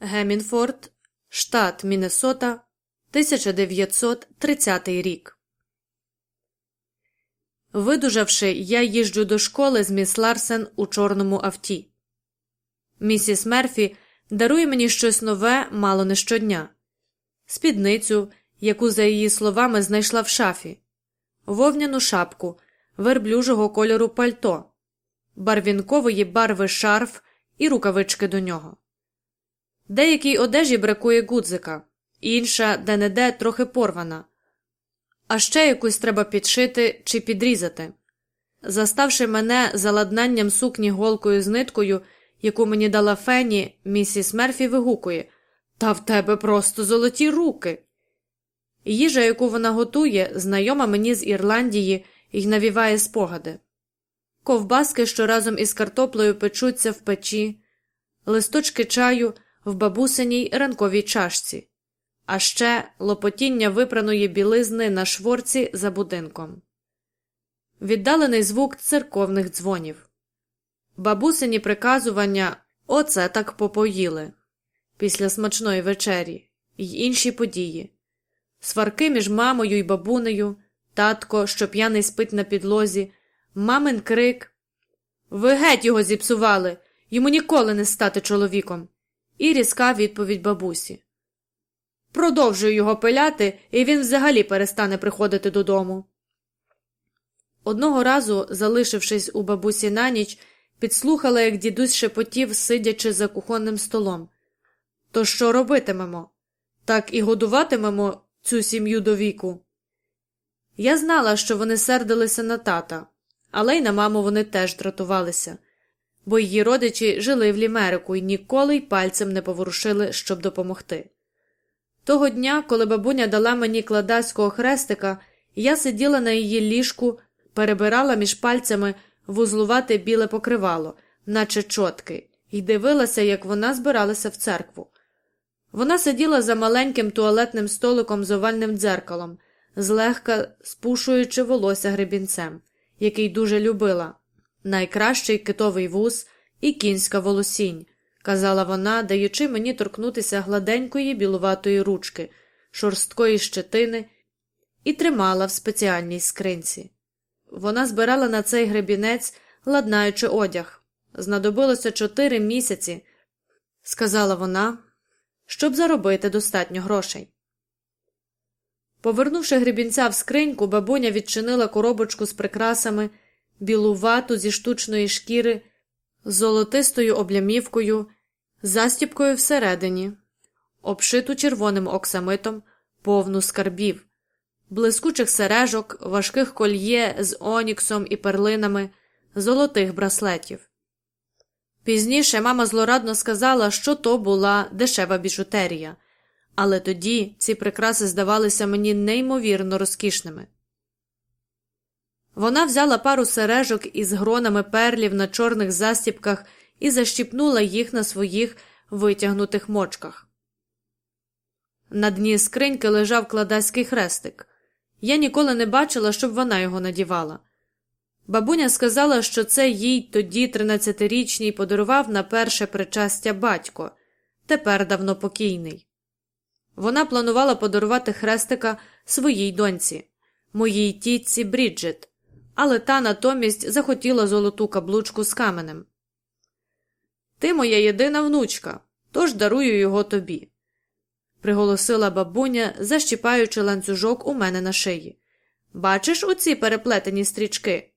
Гемінфорд, штат Міннесота, 1930 рік. Видужавши, я їжджу до школи з міс Ларсен у чорному авті. Місіс Мерфі дарує мені щось нове мало не щодня спідницю, яку, за її словами, знайшла в шафі, вовняну шапку, верблюжого кольору пальто, барвінкової барви шарф і рукавички до нього. Деякій одежі бракує гудзика, інша де не де трохи порвана, а ще якусь треба підшити чи підрізати. Заставши мене за ладнанням сукні голкою з ниткою, яку мені дала фені, місіс Мерфі вигукує Та в тебе просто золоті руки. Їжа, яку вона готує, знайома мені з Ірландії і навіває спогади. Ковбаски, що разом із картоплею печуться в печі, листочки чаю в бабусиній ранковій чашці, а ще лопотіння випраної білизни на шворці за будинком, віддалений звук церковних дзвонів, бабусині приказування оце так попоїли після смачної вечері й інші події, сварки між мамою й бабунею, татко, що п'яний спить на підлозі, мамин крик. Ви геть його зіпсували, йому ніколи не стати чоловіком і різка відповідь бабусі. Продовжую його пиляти, і він взагалі перестане приходити додому. Одного разу, залишившись у бабусі на ніч, підслухала, як дідусь шепотів, сидячи за кухонним столом. То що робитимемо? Так і годуватимемо цю сім'ю до віку. Я знала, що вони сердилися на тата, але й на маму вони теж дратувалися бо її родичі жили в Лімерику і ніколи й пальцем не поворушили, щоб допомогти. Того дня, коли бабуня дала мені кладацького хрестика, я сиділа на її ліжку, перебирала між пальцями вузлувате біле покривало, наче чотки, і дивилася, як вона збиралася в церкву. Вона сиділа за маленьким туалетним столиком з овальним дзеркалом, злегка спушуючи волосся гребінцем, який дуже любила найкращий китовий вуз і кінська волосінь, казала вона, даючи мені торкнутися гладенької білуватої ручки, шорсткої щетини, і тримала в спеціальній скринці. Вона збирала на цей гребінець, ладнаючи одяг. Знадобилося чотири місяці, сказала вона, щоб заробити достатньо грошей. Повернувши гребінця в скриньку, бабуня відчинила коробочку з прикрасами білу вату зі штучної шкіри, золотистою облямівкою, застіпкою всередині, обшиту червоним оксамитом, повну скарбів, блискучих сережок, важких кольє з оніксом і перлинами, золотих браслетів. Пізніше мама злорадно сказала, що то була дешева біжутерія, але тоді ці прикраси здавалися мені неймовірно розкішними. Вона взяла пару сережок із гронами перлів на чорних застіпках і защіпнула їх на своїх витягнутих мочках. На дні скриньки лежав кладацький хрестик. Я ніколи не бачила, щоб вона його надівала. Бабуня сказала, що це їй тоді, тринадцятирічній, подарував на перше причастя батько, тепер давно покійний. Вона планувала подарувати хрестика своїй доньці, моїй тітці Бріджит але та натомість захотіла золоту каблучку з каменем. Ти моя єдина внучка, тож дарую його тобі, приголосила бабуня, защіпаючи ланцюжок у мене на шиї. Бачиш оці переплетені стрічки?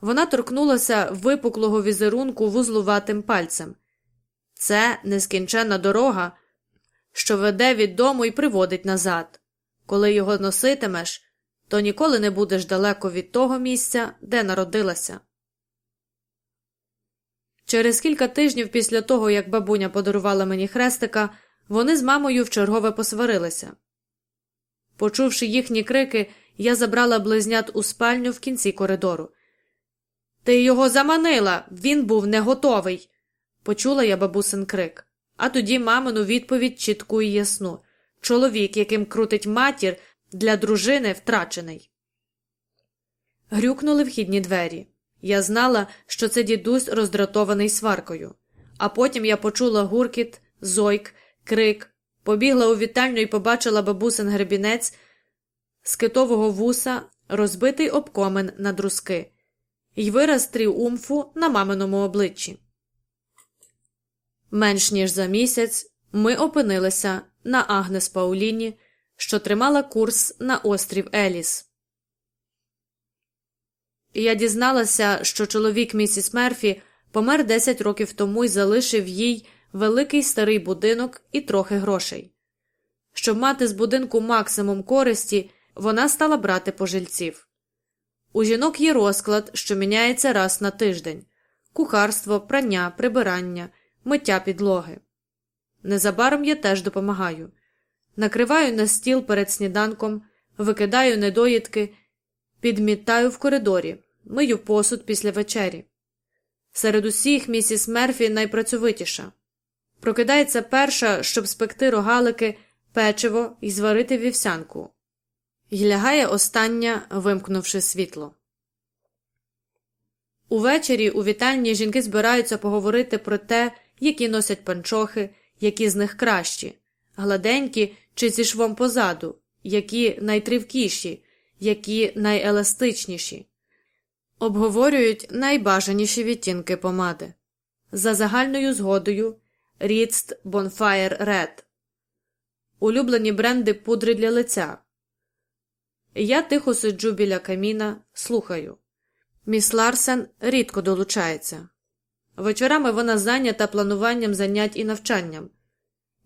Вона торкнулася випуклого візерунку вузлуватим пальцем. Це нескінченна дорога, що веде від дому і приводить назад. Коли його носитимеш, то ніколи не будеш далеко від того місця, де народилася. Через кілька тижнів після того, як бабуня подарувала мені хрестика, вони з мамою вчергове посварилися. Почувши їхні крики, я забрала близнят у спальню в кінці коридору. Ти його заманила, він був не готовий. Почула я бабусин крик, а тоді мамину відповідь чітку і ясну. Чоловік, яким крутить матір, для дружини втрачений. Грюкнули вхідні двері. Я знала, що це дідусь роздратований сваркою, а потім я почула гуркіт зойк, крик, побігла у вітальню і побачила бабусин гребінець з китового вуса, розбитий обкомен на друзки, й вираз тріумфу на маминому обличчі. Менш ніж за місяць ми опинилися на Агнес Пауліні, що тримала курс на острів Еліс. Я дізналася, що чоловік місіс Мерфі помер 10 років тому і залишив їй великий старий будинок і трохи грошей. Щоб мати з будинку максимум користі, вона стала брати пожильців. У жінок є розклад, що міняється раз на тиждень кухарство, прання, прибирання, миття підлоги. Незабаром я теж допомагаю. Накриваю на стіл перед сніданком, викидаю недоїдки, підмітаю в коридорі, мию посуд після вечері. Серед усіх місіс Мерфі найпрацьовитіша. Прокидається перша, щоб спекти рогалики, печиво і зварити вівсянку. І лягає остання, вимкнувши світло. Увечері у вітальні жінки збираються поговорити про те, які носять панчохи, які з них кращі, гладенькі чи зі швом позаду, які найтривкіші, які найеластичніші. Обговорюють найбажаніші відтінки помади. За загальною згодою Рідст Bonfire Red. Улюблені бренди пудри для лиця. Я тихо сиджу біля каміна, слухаю. Міс Ларсен рідко долучається. Вечорами вона зайнята плануванням занять і навчанням.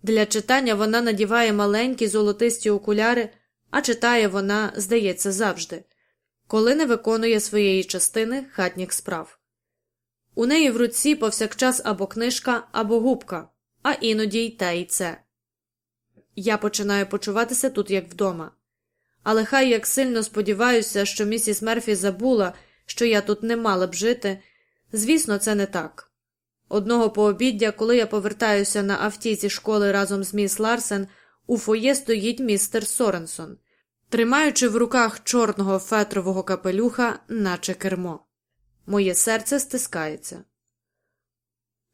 Для читання вона надіває маленькі золотисті окуляри, а читає вона, здається, завжди, коли не виконує своєї частини хатніх справ. У неї в руці повсякчас або книжка, або губка, а іноді й те і це. Я починаю почуватися тут як вдома. Але хай як сильно сподіваюся, що місіс Мерфі забула, що я тут не мала б жити, звісно, це не так. Одного пообіддя, коли я повертаюся на авті зі школи разом з міс Ларсен, у фоє стоїть містер Соренсон, тримаючи в руках чорного фетрового капелюха, наче кермо. Моє серце стискається.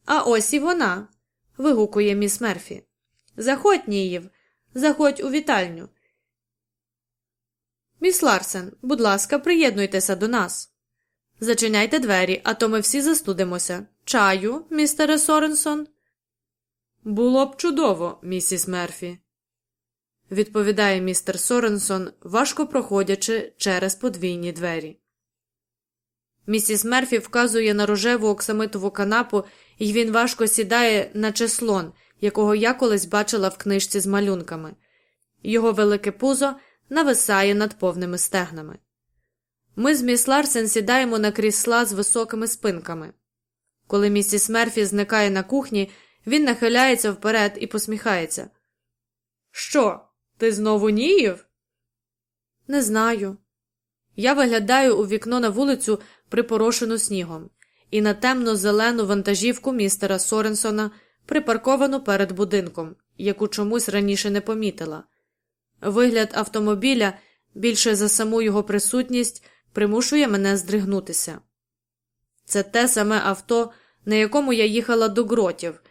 А ось і вона. вигукує міс Мерфі. Заходь, Ніїв, заходь у вітальню. Міс Ларсен, будь ласка, приєднуйтеся до нас. Зачиняйте двері, а то ми всі застудимося. Чаю, містере Соренсон? Було б чудово, місіс Мерфі, відповідає містер Соренсон, важко проходячи через подвійні двері. Місіс Мерфі вказує на рожеву оксамитову канапу, і він важко сідає, наче слон, якого я колись бачила в книжці з малюнками. Його велике пузо нависає над повними стегнами. Ми з міс Ларсен сідаємо на крісла з високими спинками. Коли місіс Мерфі зникає на кухні, він нахиляється вперед і посміхається. Що, ти знову ніїв? Не знаю. Я виглядаю у вікно на вулицю, припорошену снігом, і на темно зелену вантажівку містера Соренсона, припарковану перед будинком, яку чомусь раніше не помітила. Вигляд автомобіля більше за саму його присутність примушує мене здригнутися. Це те саме авто, на якому я їхала до гротів,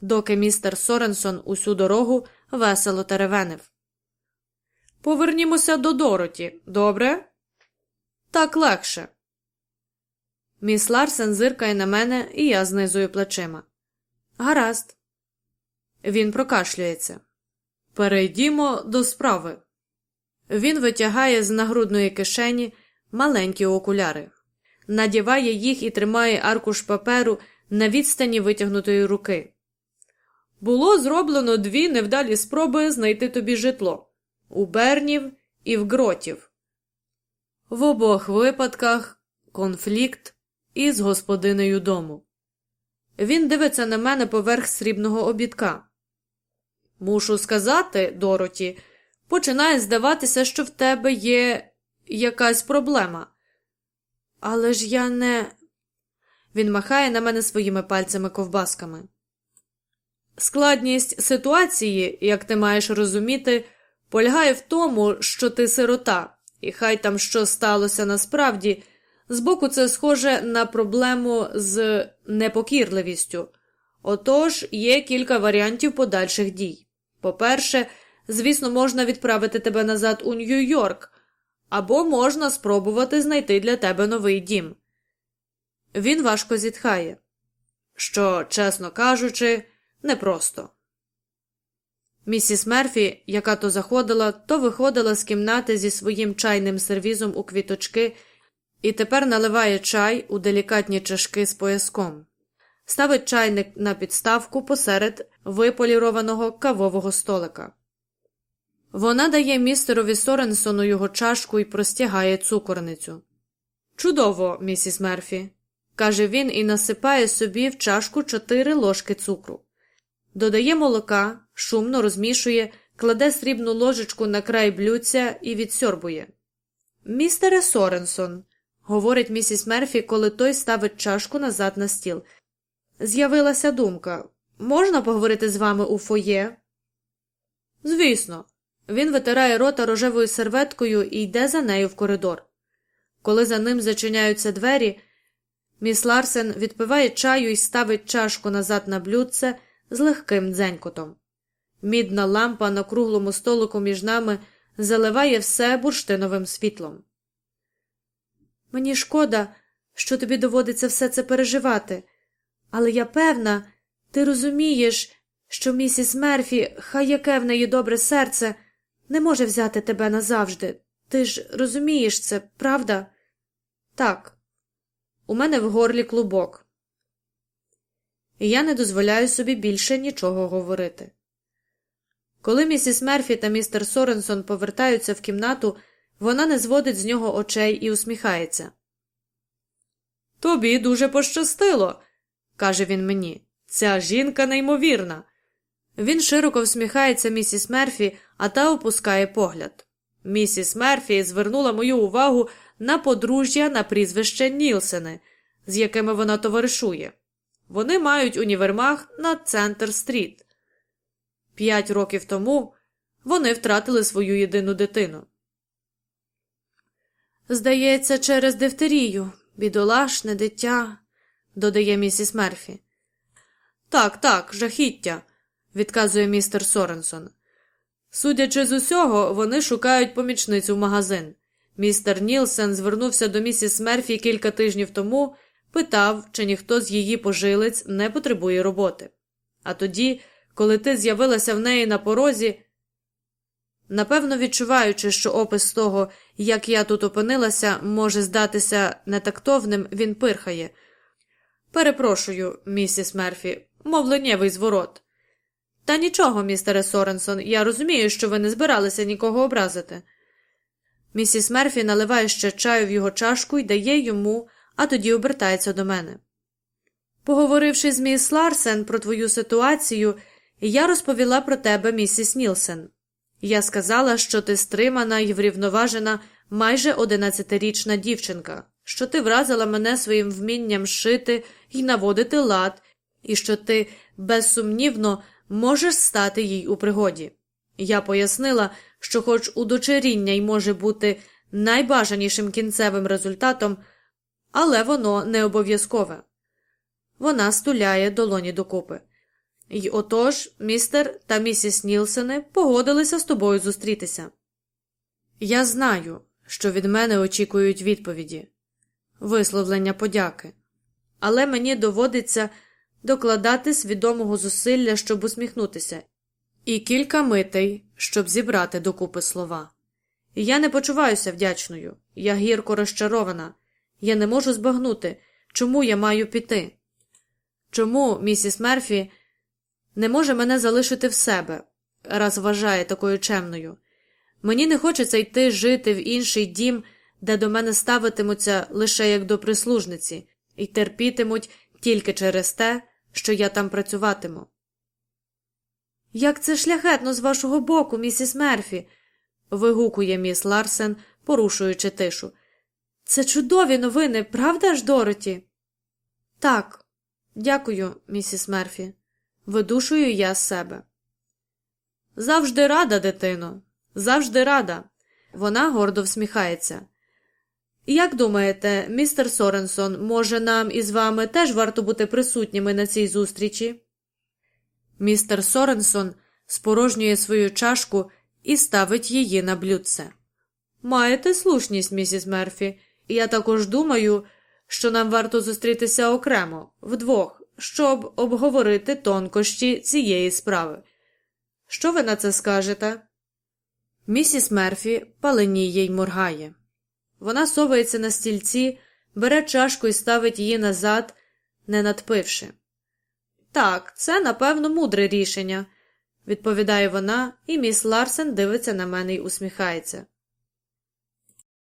доки містер Соренсон усю дорогу весело теревенив. Повернімося до Дороті, добре? Так легше. Міс Ларсен зиркає на мене, і я знизую плечима. Гаразд. Він прокашлюється. Перейдімо до справи. Він витягає з нагрудної кишені маленькі окуляри, надіває їх і тримає аркуш паперу на відстані витягнутої руки. Було зроблено дві невдалі спроби знайти тобі житло у Бернів і в Гротів. В обох випадках конфлікт із господинею дому. Він дивиться на мене поверх срібного обідка. Мушу сказати, Дороті, починає здаватися, що в тебе є якась проблема. Але ж я не. Він махає на мене своїми пальцями ковбасками. Складність ситуації, як ти маєш розуміти, полягає в тому, що ти сирота, і хай там що сталося насправді, збоку це схоже на проблему з непокірливістю, Отож, є кілька варіантів подальших дій. По-перше, звісно, можна відправити тебе назад у Нью-Йорк, або можна спробувати знайти для тебе новий дім. Він важко зітхає, що, чесно кажучи, непросто. Місіс Мерфі, яка то заходила, то виходила з кімнати зі своїм чайним сервізом у квіточки і тепер наливає чай у делікатні чашки з пояском, ставить чайник на підставку посеред виполірованого кавового столика. Вона дає містерові Соренсону його чашку і простягає цукорницю. Чудово, місіс Мерфі, каже він і насипає собі в чашку чотири ложки цукру. Додає молока, шумно розмішує, кладе срібну ложечку на край блюдця і відсьорбує. Містере Соренсон, говорить місіс Мерфі, коли той ставить чашку назад на стіл. З'явилася думка можна поговорити з вами у фоє? Звісно. Він витирає рота рожевою серветкою і йде за нею в коридор. Коли за ним зачиняються двері, міс Ларсен відпиває чаю і ставить чашку назад на блюдце з легким дзенькотом. Мідна лампа на круглому столику між нами заливає все бурштиновим світлом. Мені шкода, що тобі доводиться все це переживати, але я певна, ти розумієш, що місіс Мерфі, хай яке в неї добре серце, не може взяти тебе назавжди. Ти ж розумієш це, правда? Так, у мене в горлі клубок. І я не дозволяю собі більше нічого говорити. Коли місіс Мерфі та містер Соренсон повертаються в кімнату, вона не зводить з нього очей і усміхається. Тобі дуже пощастило, каже він мені. Ця жінка неймовірна. Він широко всміхається місіс Мерфі, а та опускає погляд. Місіс Мерфі звернула мою увагу на подружжя на прізвище Нілсени, з якими вона товаришує. Вони мають універмаг на Центр Стріт. П'ять років тому вони втратили свою єдину дитину. Здається, через дифтерію, бідолашне дитя, додає місіс Мерфі. Так, так, жахіття, відказує містер Соренсон. Судячи з усього, вони шукають помічницю в магазин. Містер Нілсен звернувся до місіс Мерфі кілька тижнів тому, питав, чи ніхто з її пожилиць не потребує роботи. А тоді, коли ти з'явилася в неї на порозі, напевно, відчуваючи, що опис того, як я тут опинилася, може здатися нетактовним, він пирхає. Перепрошую, місіс Мерфі, мовленнєвий зворот. Та нічого, містере Соренсон, я розумію, що ви не збиралися нікого образити. Місіс Мерфі наливає ще чаю в його чашку і дає йому, а тоді обертається до мене. Поговоривши з міс Ларсен про твою ситуацію, я розповіла про тебе, місіс Нілсен. Я сказала, що ти стримана і врівноважена майже одинадцятирічна дівчинка, що ти вразила мене своїм вмінням шити і наводити лад, і що ти безсумнівно можеш стати їй у пригоді. Я пояснила, що, хоч удочеріння й може бути найбажанішим кінцевим результатом, але воно не обов'язкове. Вона стуляє долоні докупи. І отож містер та місіс Нілсени погодилися з тобою зустрітися. Я знаю, що від мене очікують відповіді, висловлення подяки, але мені доводиться докладати свідомого зусилля, щоб усміхнутися, і кілька митей, щоб зібрати докупи слова. Я не почуваюся вдячною, я гірко розчарована, я не можу збагнути, чому я маю піти. Чому місіс Мерфі не може мене залишити в себе, раз вважає такою чемною. Мені не хочеться йти жити в інший дім, де до мене ставитимуться лише як до прислужниці, і терпітимуть тільки через те, що я там працюватиму. Як це шляхетно з вашого боку, місіс Мерфі. вигукує міс Ларсен, порушуючи тишу. Це чудові новини, правда ж, Дороті? Так, дякую, місіс Мерфі. Видушую я з себе. Завжди рада, дитино, завжди рада. Вона гордо всміхається. Як думаєте, містер Соренсон, може, нам із вами теж варто бути присутніми на цій зустрічі? Містер Соренсон спорожнює свою чашку і ставить її на блюдце. Маєте слушність, місіс Мерфі, я також думаю, що нам варто зустрітися окремо, вдвох, щоб обговорити тонкощі цієї справи. Що ви на це скажете? Місіс Мерфі паленіє й моргає. Вона совається на стільці, бере чашку і ставить її назад, не надпивши. Так, це, напевно, мудре рішення, відповідає вона, і міс Ларсен дивиться на мене й усміхається.